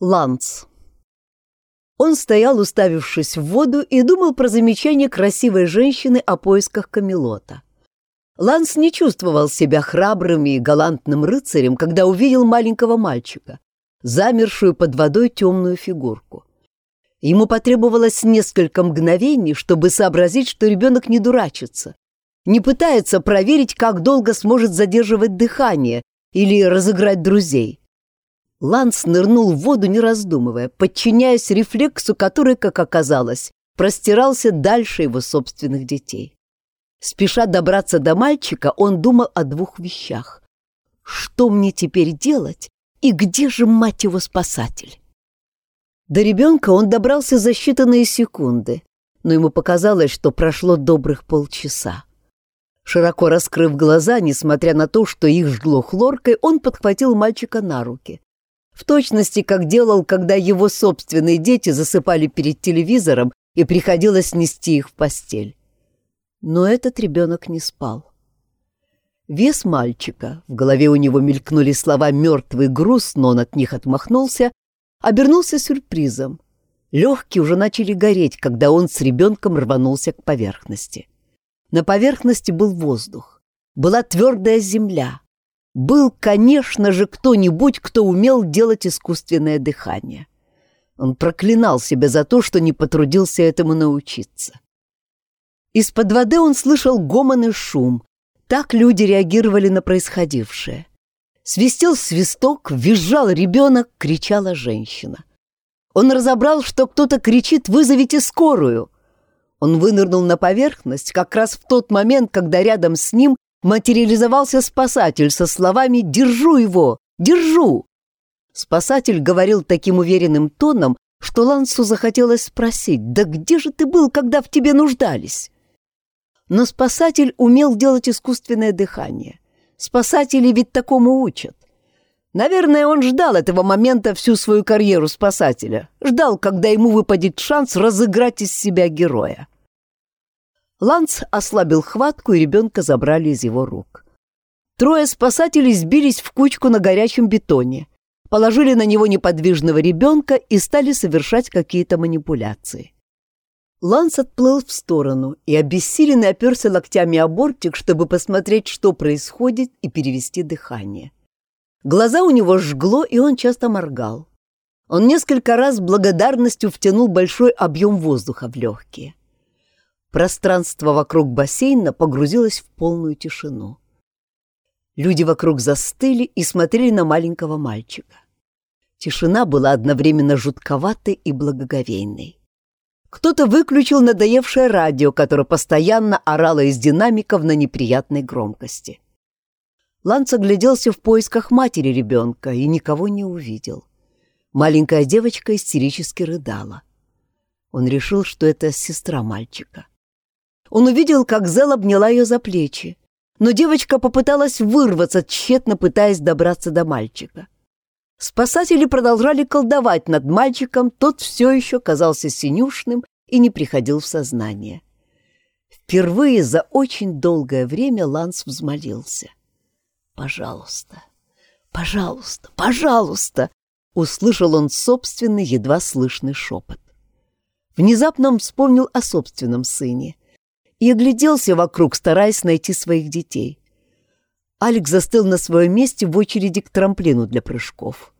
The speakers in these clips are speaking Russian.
Ланс. Он стоял, уставившись в воду, и думал про замечание красивой женщины о поисках Камелота. Ланс не чувствовал себя храбрым и галантным рыцарем, когда увидел маленького мальчика, замершую под водой темную фигурку. Ему потребовалось несколько мгновений, чтобы сообразить, что ребенок не дурачится, не пытается проверить, как долго сможет задерживать дыхание или разыграть друзей. Ланс нырнул в воду, не раздумывая, подчиняясь рефлексу, который, как оказалось, простирался дальше его собственных детей. Спеша добраться до мальчика, он думал о двух вещах. Что мне теперь делать и где же, мать его, спасатель? До ребенка он добрался за считанные секунды, но ему показалось, что прошло добрых полчаса. Широко раскрыв глаза, несмотря на то, что их жгло хлоркой, он подхватил мальчика на руки. В точности, как делал, когда его собственные дети засыпали перед телевизором и приходилось нести их в постель. Но этот ребенок не спал. Вес мальчика, в голове у него мелькнули слова «мертвый груз», но он от них отмахнулся, обернулся сюрпризом. Легкие уже начали гореть, когда он с ребенком рванулся к поверхности. На поверхности был воздух, была твердая земля — был, конечно же, кто-нибудь, кто умел делать искусственное дыхание. Он проклинал себя за то, что не потрудился этому научиться. Из-под воды он слышал гомон и шум. Так люди реагировали на происходившее. Свистел свисток, визжал ребенок, кричала женщина. Он разобрал, что кто-то кричит «Вызовите скорую!». Он вынырнул на поверхность как раз в тот момент, когда рядом с ним материализовался спасатель со словами «Держу его! Держу!». Спасатель говорил таким уверенным тоном, что Лансу захотелось спросить «Да где же ты был, когда в тебе нуждались?» Но спасатель умел делать искусственное дыхание. Спасатели ведь такому учат. Наверное, он ждал этого момента всю свою карьеру спасателя. Ждал, когда ему выпадет шанс разыграть из себя героя. Ланс ослабил хватку, и ребенка забрали из его рук. Трое спасателей сбились в кучку на горячем бетоне, положили на него неподвижного ребенка и стали совершать какие-то манипуляции. Ланс отплыл в сторону и обессиленно оперся локтями о бортик, чтобы посмотреть, что происходит, и перевести дыхание. Глаза у него жгло, и он часто моргал. Он несколько раз благодарностью втянул большой объем воздуха в легкие. Пространство вокруг бассейна погрузилось в полную тишину. Люди вокруг застыли и смотрели на маленького мальчика. Тишина была одновременно жутковатой и благоговейной. Кто-то выключил надоевшее радио, которое постоянно орало из динамиков на неприятной громкости. Ланс огляделся в поисках матери ребенка и никого не увидел. Маленькая девочка истерически рыдала. Он решил, что это сестра мальчика. Он увидел, как Зел обняла ее за плечи, но девочка попыталась вырваться, тщетно пытаясь добраться до мальчика. Спасатели продолжали колдовать над мальчиком, тот все еще казался синюшным и не приходил в сознание. Впервые за очень долгое время Ланс взмолился. «Пожалуйста, пожалуйста, пожалуйста!» Услышал он собственный, едва слышный шепот. Внезапно он вспомнил о собственном сыне — и огляделся вокруг, стараясь найти своих детей. Алекс застыл на своем месте в очереди к трамплину для прыжков.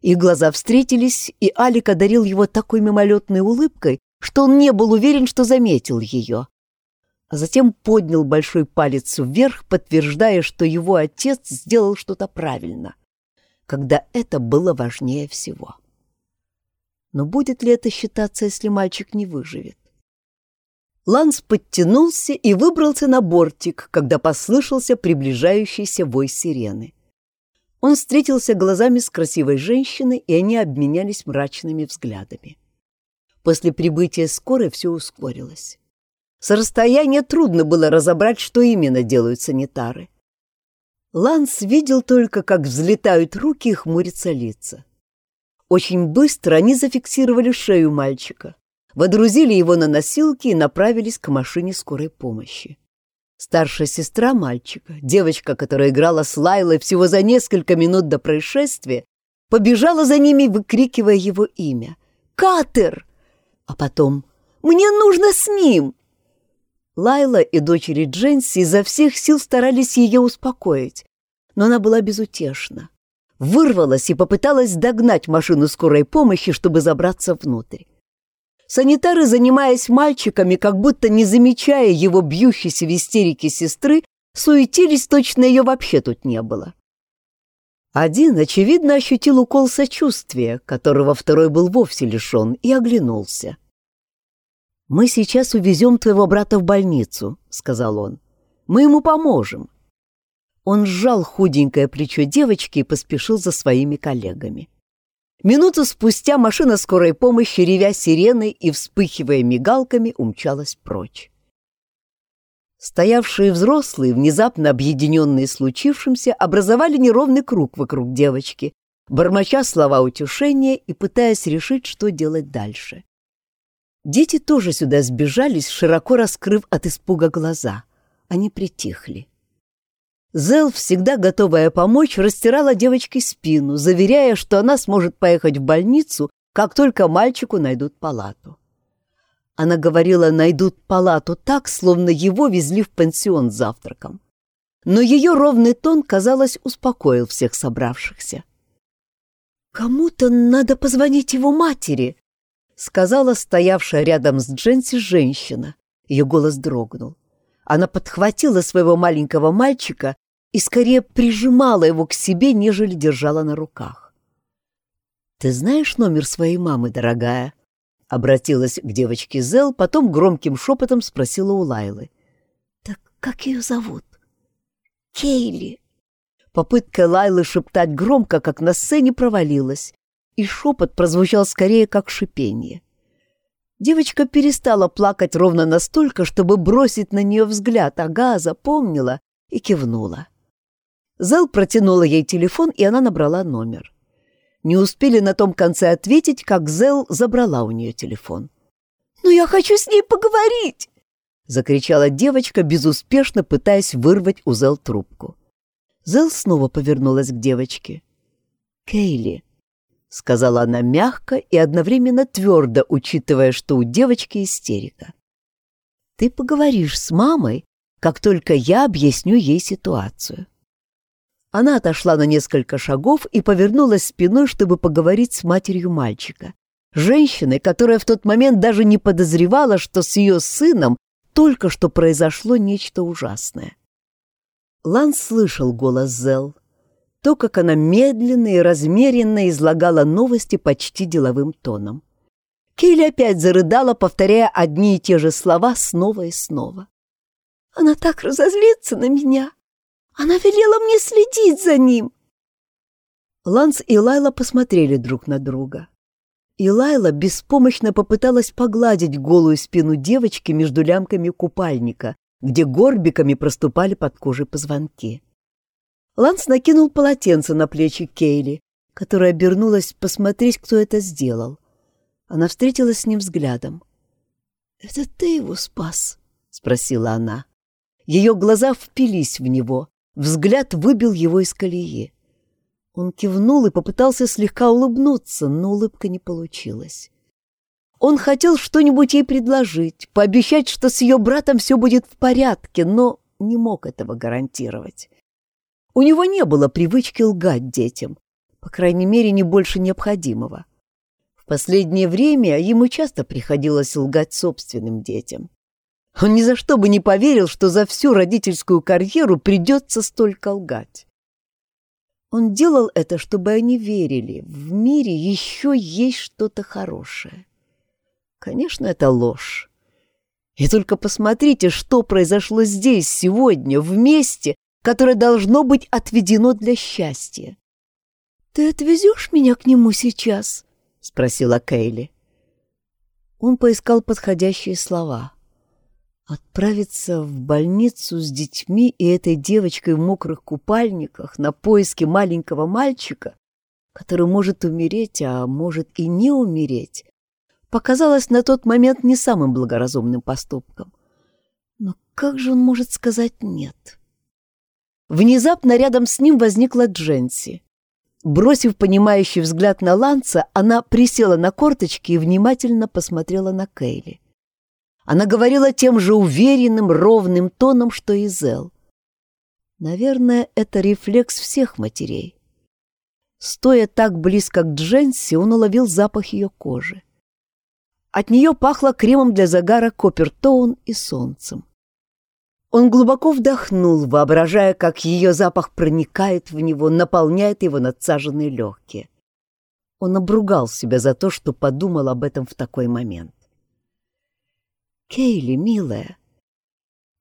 Их глаза встретились, и Алик одарил его такой мимолетной улыбкой, что он не был уверен, что заметил ее. А затем поднял большой палец вверх, подтверждая, что его отец сделал что-то правильно, когда это было важнее всего. Но будет ли это считаться, если мальчик не выживет? Ланс подтянулся и выбрался на бортик, когда послышался приближающийся вой сирены. Он встретился глазами с красивой женщиной, и они обменялись мрачными взглядами. После прибытия скорой все ускорилось. С расстояния трудно было разобрать, что именно делают санитары. Ланс видел только, как взлетают руки и хмурятся лица. Очень быстро они зафиксировали шею мальчика водрузили его на носилки и направились к машине скорой помощи. Старшая сестра мальчика, девочка, которая играла с Лайлой всего за несколько минут до происшествия, побежала за ними, выкрикивая его имя. «Катер!» А потом «Мне нужно с ним!» Лайла и дочери Дженси изо всех сил старались ее успокоить, но она была безутешна. Вырвалась и попыталась догнать машину скорой помощи, чтобы забраться внутрь. Санитары, занимаясь мальчиками, как будто не замечая его бьющейся в истерике сестры, суетились, точно ее вообще тут не было. Один, очевидно, ощутил укол сочувствия, которого второй был вовсе лишен, и оглянулся. «Мы сейчас увезем твоего брата в больницу», — сказал он. «Мы ему поможем». Он сжал худенькое плечо девочки и поспешил за своими коллегами. Минуту спустя машина скорой помощи, ревя сиреной и вспыхивая мигалками, умчалась прочь. Стоявшие взрослые, внезапно объединенные случившимся, образовали неровный круг вокруг девочки, бормоча слова утешения и пытаясь решить, что делать дальше. Дети тоже сюда сбежались, широко раскрыв от испуга глаза. Они притихли. Зел, всегда готовая помочь, растирала девочке спину, заверяя, что она сможет поехать в больницу, как только мальчику найдут палату. Она говорила, найдут палату так, словно его везли в пансион с завтраком. Но ее ровный тон, казалось, успокоил всех собравшихся. «Кому-то надо позвонить его матери», сказала стоявшая рядом с Дженси женщина. Ее голос дрогнул. Она подхватила своего маленького мальчика и скорее прижимала его к себе, нежели держала на руках. «Ты знаешь номер своей мамы, дорогая?» Обратилась к девочке Зел, потом громким шепотом спросила у Лайлы. «Так как ее зовут?» «Кейли». Попытка Лайлы шептать громко, как на сцене, провалилась, и шепот прозвучал скорее как шипение. Девочка перестала плакать ровно настолько, чтобы бросить на нее взгляд, а Газа помнила и кивнула. Зел протянула ей телефон, и она набрала номер. Не успели на том конце ответить, как Зел забрала у нее телефон. «Но я хочу с ней поговорить!» — закричала девочка, безуспешно пытаясь вырвать у Зел трубку. Зел снова повернулась к девочке. «Кейли, — сказала она мягко и одновременно твердо, учитывая, что у девочки истерика. «Ты поговоришь с мамой, как только я объясню ей ситуацию». Она отошла на несколько шагов и повернулась спиной, чтобы поговорить с матерью мальчика, женщиной, которая в тот момент даже не подозревала, что с ее сыном только что произошло нечто ужасное. Ланс слышал голос Зел, то, как она медленно и размеренно излагала новости почти деловым тоном. Кейли опять зарыдала, повторяя одни и те же слова снова и снова. «Она так разозлится на меня! Она велела мне следить за ним!» Ланс и Лайла посмотрели друг на друга. И Лайла беспомощно попыталась погладить голую спину девочки между лямками купальника, где горбиками проступали под кожей позвонки. Ланс накинул полотенце на плечи Кейли, которая обернулась посмотреть, кто это сделал. Она встретилась с ним взглядом. «Это ты его спас?» — спросила она. Ее глаза впились в него, взгляд выбил его из колеи. Он кивнул и попытался слегка улыбнуться, но улыбка не получилась. Он хотел что-нибудь ей предложить, пообещать, что с ее братом все будет в порядке, но не мог этого гарантировать. У него не было привычки лгать детям, по крайней мере, не больше необходимого. В последнее время ему часто приходилось лгать собственным детям. Он ни за что бы не поверил, что за всю родительскую карьеру придется столько лгать. Он делал это, чтобы они верили, в мире еще есть что-то хорошее. Конечно, это ложь. И только посмотрите, что произошло здесь, сегодня, вместе, которое должно быть отведено для счастья. «Ты отвезешь меня к нему сейчас?» — спросила Кейли. Он поискал подходящие слова. Отправиться в больницу с детьми и этой девочкой в мокрых купальниках на поиски маленького мальчика, который может умереть, а может и не умереть, показалось на тот момент не самым благоразумным поступком. Но как же он может сказать «нет»? Внезапно рядом с ним возникла Дженси. Бросив понимающий взгляд на Ланца, она присела на корточки и внимательно посмотрела на Кейли. Она говорила тем же уверенным, ровным тоном, что и Зел. Наверное, это рефлекс всех матерей. Стоя так близко к Дженси, он уловил запах ее кожи. От нее пахло кремом для загара Копертоун и солнцем. Он глубоко вдохнул, воображая, как ее запах проникает в него, наполняет его надсаженные легкие. Он обругал себя за то, что подумал об этом в такой момент. «Кейли, милая,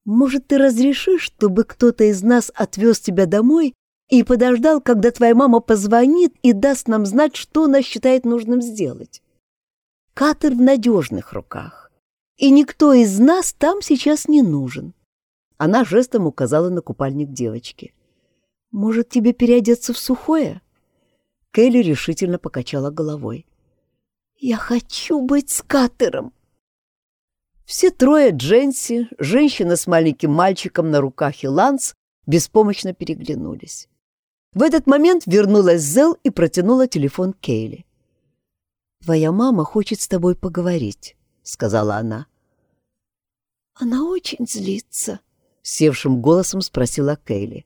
может, ты разрешишь, чтобы кто-то из нас отвез тебя домой и подождал, когда твоя мама позвонит и даст нам знать, что она считает нужным сделать? Катер в надежных руках, и никто из нас там сейчас не нужен. Она жестом указала на купальник девочки. «Может, тебе переодеться в сухое?» Келли решительно покачала головой. «Я хочу быть с Катером!» Все трое Дженси, женщина с маленьким мальчиком на руках и Ланс, беспомощно переглянулись. В этот момент вернулась Зел и протянула телефон Кейли. «Твоя мама хочет с тобой поговорить», — сказала она. «Она очень злится», севшим голосом спросила Кейли.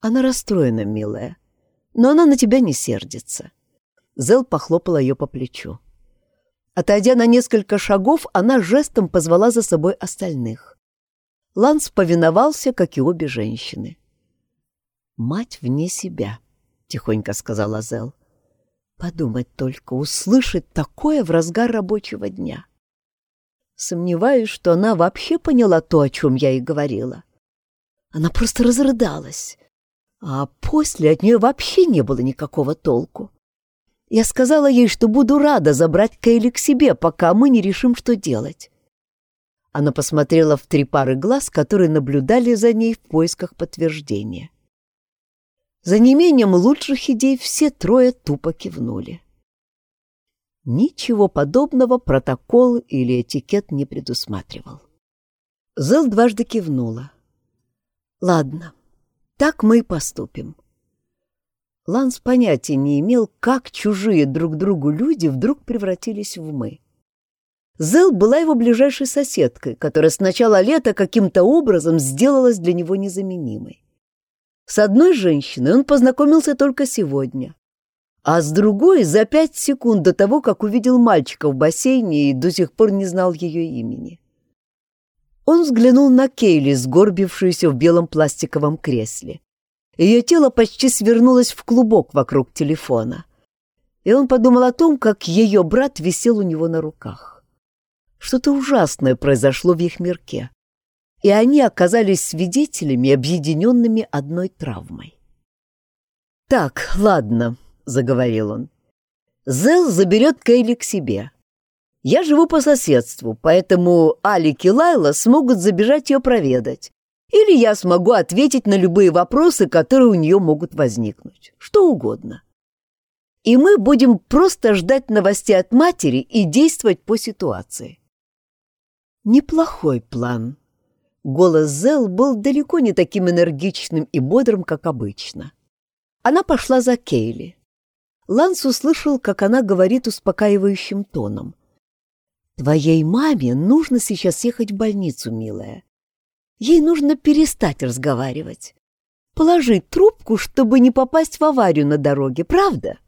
Она расстроена, милая, но она на тебя не сердится. Зел похлопала ее по плечу. Отойдя на несколько шагов, она жестом позвала за собой остальных. Ланс повиновался, как и обе женщины. «Мать вне себя», — тихонько сказала Зел. «Подумать только, услышать такое в разгар рабочего дня». Сомневаюсь, что она вообще поняла то, о чем я и говорила. Она просто разрыдалась, а после от нее вообще не было никакого толку. Я сказала ей, что буду рада забрать Кейли к себе, пока мы не решим, что делать. Она посмотрела в три пары глаз, которые наблюдали за ней в поисках подтверждения. За неимением лучших идей все трое тупо кивнули. Ничего подобного протокол или этикет не предусматривал. Зел дважды кивнула. «Ладно, так мы и поступим». Ланс понятия не имел, как чужие друг другу люди вдруг превратились в «мы». Зел была его ближайшей соседкой, которая с начала лета каким-то образом сделалась для него незаменимой. С одной женщиной он познакомился только сегодня, а с другой за пять секунд до того, как увидел мальчика в бассейне и до сих пор не знал ее имени. Он взглянул на Кейли, сгорбившуюся в белом пластиковом кресле. Ее тело почти свернулось в клубок вокруг телефона. И он подумал о том, как ее брат висел у него на руках. Что-то ужасное произошло в их мирке, и они оказались свидетелями, объединенными одной травмой. «Так, ладно», — заговорил он. «Зел заберет Кейли к себе. Я живу по соседству, поэтому Алик и Лайла смогут забежать ее проведать. Или я смогу ответить на любые вопросы, которые у нее могут возникнуть. Что угодно. И мы будем просто ждать новостей от матери и действовать по ситуации». «Неплохой план», Голос Зел был далеко не таким энергичным и бодрым, как обычно. Она пошла за Кейли. Ланс услышал, как она говорит успокаивающим тоном. «Твоей маме нужно сейчас ехать в больницу, милая. Ей нужно перестать разговаривать. Положить трубку, чтобы не попасть в аварию на дороге, правда?»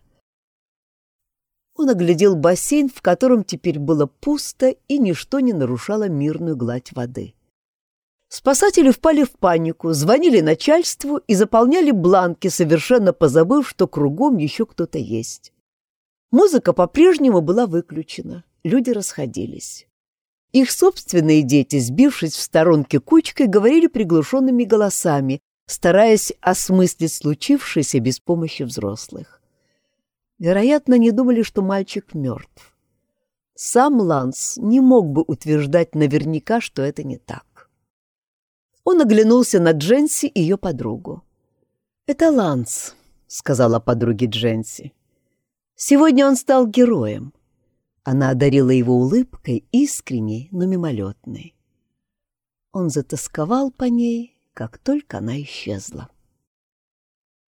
Он оглядел бассейн, в котором теперь было пусто и ничто не нарушало мирную гладь воды. Спасатели впали в панику, звонили начальству и заполняли бланки, совершенно позабыв, что кругом еще кто-то есть. Музыка по-прежнему была выключена, люди расходились. Их собственные дети, сбившись в сторонке кучкой, говорили приглушенными голосами, стараясь осмыслить случившееся без помощи взрослых. Вероятно, не думали, что мальчик мертв. Сам Ланс не мог бы утверждать наверняка, что это не так. Он оглянулся на Дженси и ее подругу. «Это Ланс», — сказала подруге Дженси. «Сегодня он стал героем». Она одарила его улыбкой, искренней, но мимолетной. Он затасковал по ней, как только она исчезла.